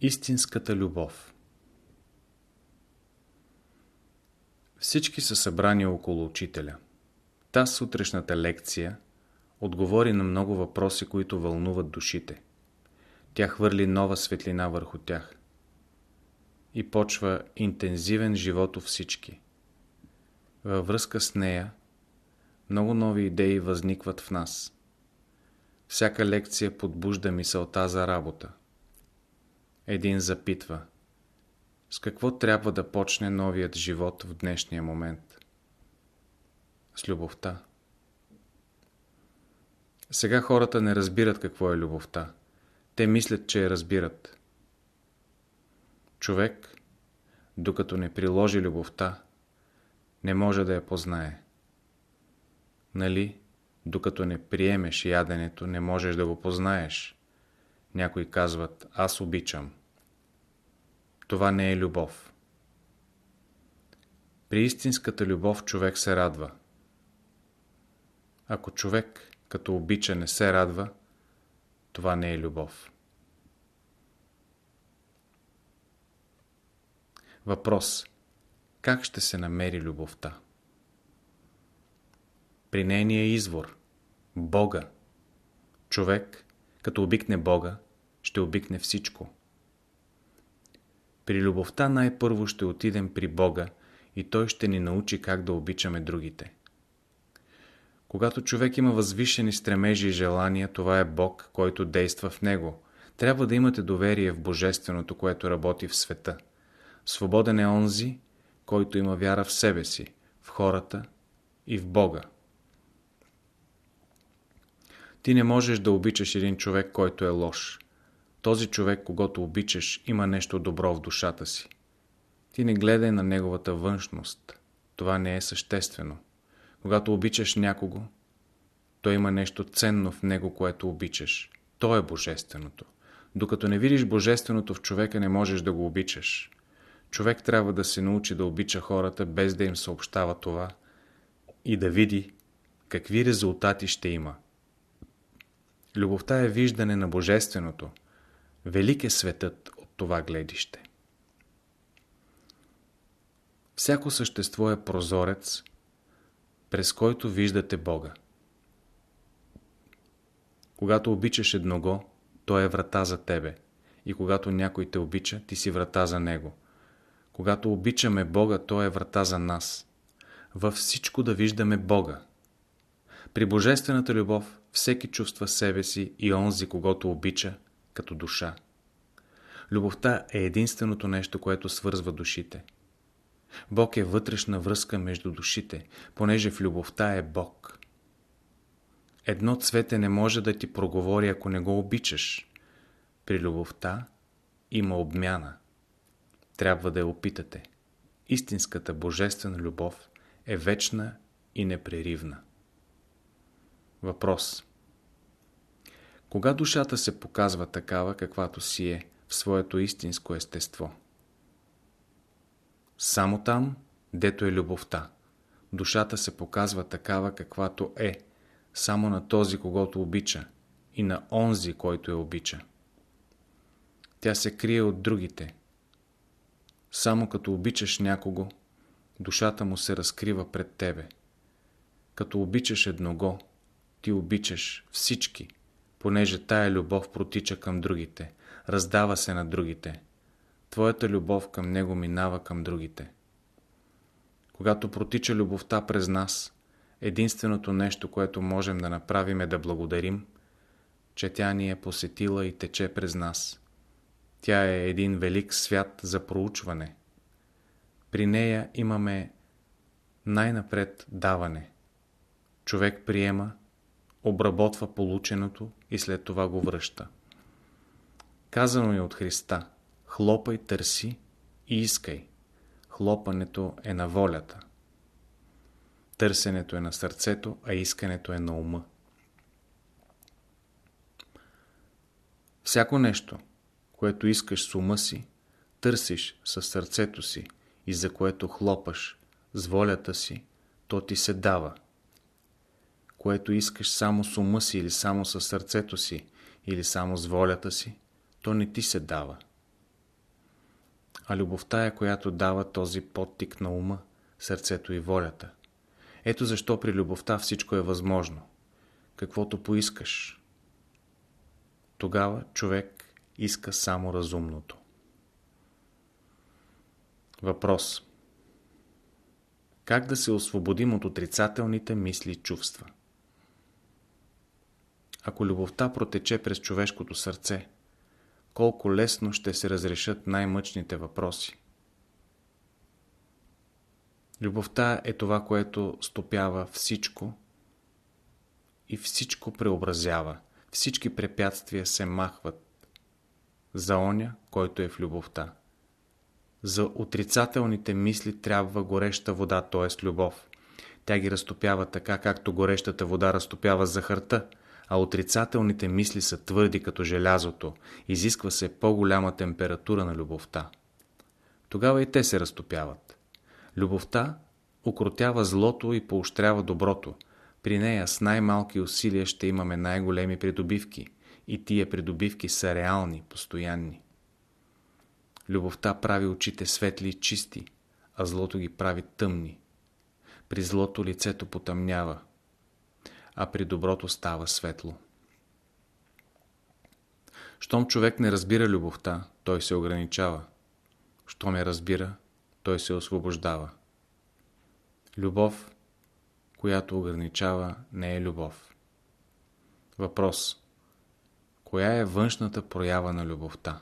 Истинската любов Всички са събрани около учителя. Та сутрешната лекция отговори на много въпроси, които вълнуват душите. Тя хвърли нова светлина върху тях. И почва интензивен живот у всички. Във връзка с нея, много нови идеи възникват в нас. Всяка лекция подбужда мисълта за работа. Един запитва С какво трябва да почне новият живот в днешния момент? С любовта. Сега хората не разбират какво е любовта. Те мислят, че я разбират. Човек, докато не приложи любовта, не може да я познае. Нали, докато не приемеш яденето, не можеш да го познаеш. Някои казват, аз обичам. Това не е любов. При истинската любов човек се радва. Ако човек като обича не се радва, това не е любов. Въпрос. Как ще се намери любовта? При нейния извор. Бога. Човек, като обикне Бога, ще обикне всичко. При любовта най-първо ще отидем при Бога и Той ще ни научи как да обичаме другите. Когато човек има възвишени стремежи и желания, това е Бог, който действа в него. Трябва да имате доверие в Божественото, което работи в света. Свободен е онзи, който има вяра в себе си, в хората и в Бога. Ти не можеш да обичаш един човек, който е лош. Този човек, когато обичаш, има нещо добро в душата си. Ти не гледай на неговата външност. Това не е съществено. Когато обичаш някого, той има нещо ценно в него, което обичаш. То е божественото. Докато не видиш божественото в човека, не можеш да го обичаш. Човек трябва да се научи да обича хората, без да им съобщава това и да види какви резултати ще има. Любовта е виждане на Божественото. Велик е светът от това гледище. Всяко същество е прозорец, през който виждате Бога. Когато обичаш едного, той е врата за тебе. И когато някой те обича, ти си врата за него. Когато обичаме Бога, той е врата за нас. Във всичко да виждаме Бога. При Божествената любов всеки чувства себе си и онзи, когато обича, като душа. Любовта е единственото нещо, което свързва душите. Бог е вътрешна връзка между душите, понеже в любовта е Бог. Едно цвете не може да ти проговори, ако не го обичаш. При любовта има обмяна. Трябва да я опитате. Истинската божествена любов е вечна и непреривна. Въпрос. Кога душата се показва такава, каквато си е в своето истинско естество? Само там, дето е любовта. Душата се показва такава, каквато е, само на този, когато обича, и на онзи, който я обича. Тя се крие от другите. Само като обичаш някого, душата му се разкрива пред тебе. Като обичаш едного, ти обичаш всички, понеже тая любов протича към другите, раздава се на другите. Твоята любов към него минава към другите. Когато протича любовта през нас, единственото нещо, което можем да направим е да благодарим, че тя ни е посетила и тече през нас. Тя е един велик свят за проучване. При нея имаме най-напред даване. Човек приема, обработва полученото и след това го връща. Казано е от Христа хлопай, търси и искай. Хлопането е на волята. Търсенето е на сърцето, а искането е на ума. Всяко нещо, което искаш с ума си, търсиш със сърцето си и за което хлопаш с волята си, то ти се дава. Което искаш само с ума си или само със сърцето си или само с волята си, то не ти се дава. А любовта е, която дава този подтик на ума, сърцето и волята. Ето защо при любовта всичко е възможно. Каквото поискаш. Тогава човек иска само разумното. Въпрос Как да се освободим от отрицателните мисли и чувства? Ако любовта протече през човешкото сърце, колко лесно ще се разрешат най-мъчните въпроси. Любовта е това, което стопява всичко и всичко преобразява. Всички препятствия се махват за оня, който е в любовта. За отрицателните мисли трябва гореща вода, т.е. любов. Тя ги разтопява така, както горещата вода разтопява захарта, а отрицателните мисли са твърди като желязото. Изисква се по-голяма температура на любовта. Тогава и те се разтопяват. Любовта укротява злото и поощрява доброто. При нея с най-малки усилия ще имаме най-големи придобивки. И тия придобивки са реални, постоянни. Любовта прави очите светли и чисти, а злото ги прави тъмни. При злото лицето потъмнява, а при доброто става светло. Щом човек не разбира любовта, той се ограничава. Щом я разбира, той се освобождава. Любов, която ограничава, не е любов. Въпрос. Коя е външната проява на любовта?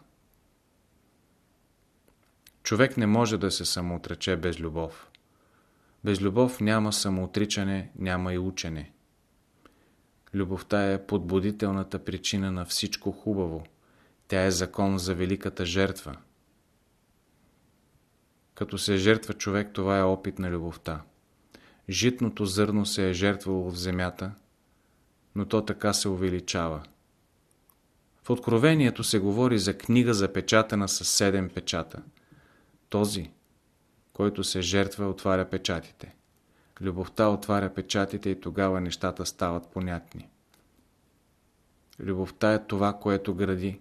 Човек не може да се самоотрече без любов. Без любов няма самоотричане, няма и учене. Любовта е подбудителната причина на всичко хубаво. Тя е закон за великата жертва. Като се жертва човек, това е опит на любовта. Житното зърно се е жертвало в земята, но то така се увеличава. В Откровението се говори за книга запечатана с седем печата. Този, който се жертва, отваря печатите. Любовта отваря печатите и тогава нещата стават понятни. Любовта е това, което гради.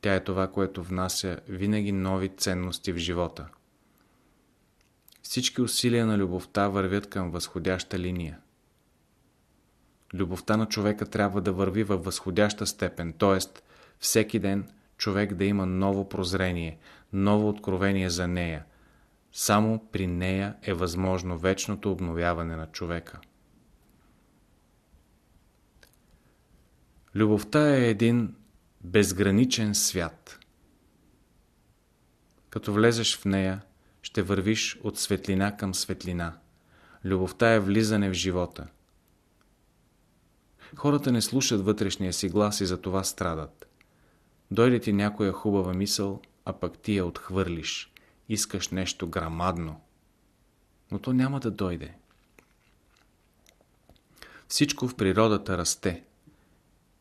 Тя е това, което внася винаги нови ценности в живота. Всички усилия на любовта вървят към възходяща линия. Любовта на човека трябва да върви във възходяща степен, т.е. всеки ден човек да има ново прозрение, ново откровение за нея. Само при нея е възможно вечното обновяване на човека. Любовта е един безграничен свят. Като влезеш в нея, ще вървиш от светлина към светлина. Любовта е влизане в живота. Хората не слушат вътрешния си глас и за това страдат. Дойде ти някоя хубава мисъл, а пък ти я отхвърлиш. Искаш нещо грамадно. Но то няма да дойде. Всичко в природата расте.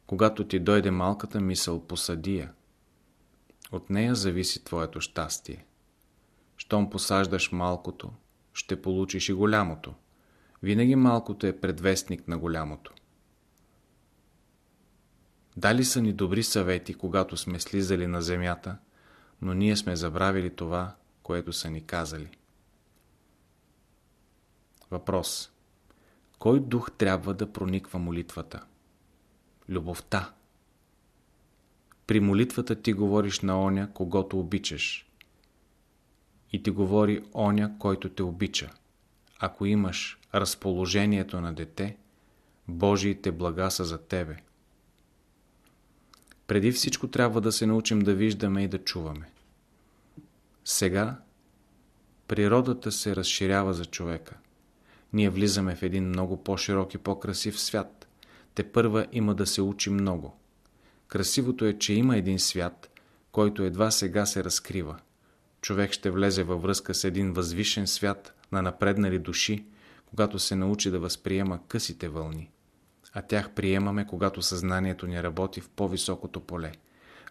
Когато ти дойде малката мисъл, посади я. От нея зависи твоето щастие. Щом посаждаш малкото, ще получиш и голямото. Винаги малкото е предвестник на голямото. Дали са ни добри съвети, когато сме слизали на земята, но ние сме забравили това, което са ни казали. Въпрос. Кой дух трябва да прониква молитвата? Любовта. При молитвата ти говориш на оня, когато обичаш. И ти говори оня, който те обича. Ако имаш разположението на дете, Божиите блага са за тебе. Преди всичко трябва да се научим да виждаме и да чуваме. Сега природата се разширява за човека. Ние влизаме в един много по-широк и по-красив свят. Те първа има да се учи много. Красивото е, че има един свят, който едва сега се разкрива. Човек ще влезе във връзка с един възвишен свят на напреднали души, когато се научи да възприема късите вълни а тях приемаме, когато съзнанието ни работи в по-високото поле.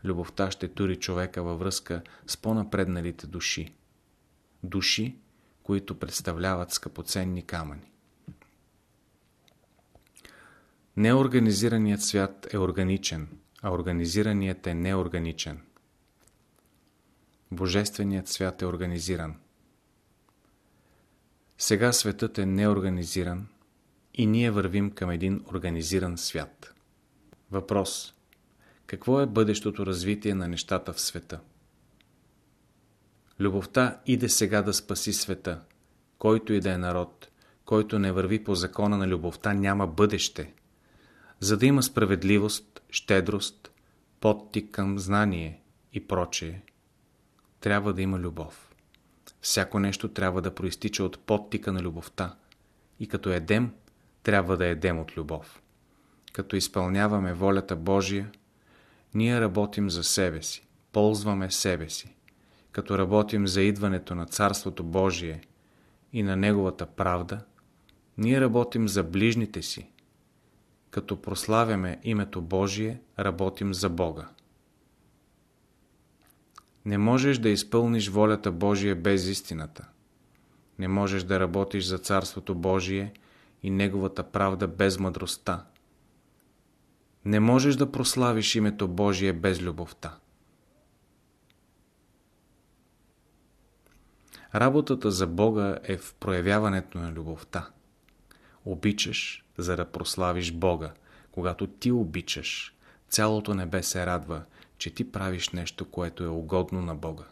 Любовта ще тури човека във връзка с по-напредналите души. Души, които представляват скъпоценни камъни. Неорганизираният свят е органичен, а организираният е неорганичен. Божественият свят е организиран. Сега светът е неорганизиран и ние вървим към един организиран свят. Въпрос. Какво е бъдещото развитие на нещата в света? Любовта иде сега да спаси света, който и да е народ, който не върви по закона на любовта, няма бъдеще. За да има справедливост, щедрост, подтик към знание и прочее, трябва да има любов. Всяко нещо трябва да проистича от подтика на любовта. И като едем, трябва да едем от любов. Като изпълняваме волята Божия, ние работим за себе си, ползваме себе си. Като работим за идването на Царството Божие и на Неговата правда, ние работим за ближните си. Като прославяме името Божие, работим за Бога. Не можеш да изпълниш волята Божия без истината. Не можеш да работиш за Царството Божие и Неговата правда без мъдростта. Не можеш да прославиш името Божие без любовта. Работата за Бога е в проявяването на любовта. Обичаш, за да прославиш Бога. Когато ти обичаш, цялото небе се радва, че ти правиш нещо, което е угодно на Бога.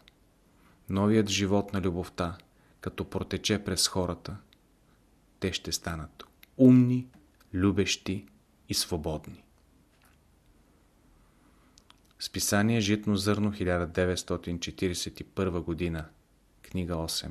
Новият живот на любовта, като протече през хората, те ще станат умни, любещи и свободни. Списание Житно зърно 1941 година, книга 8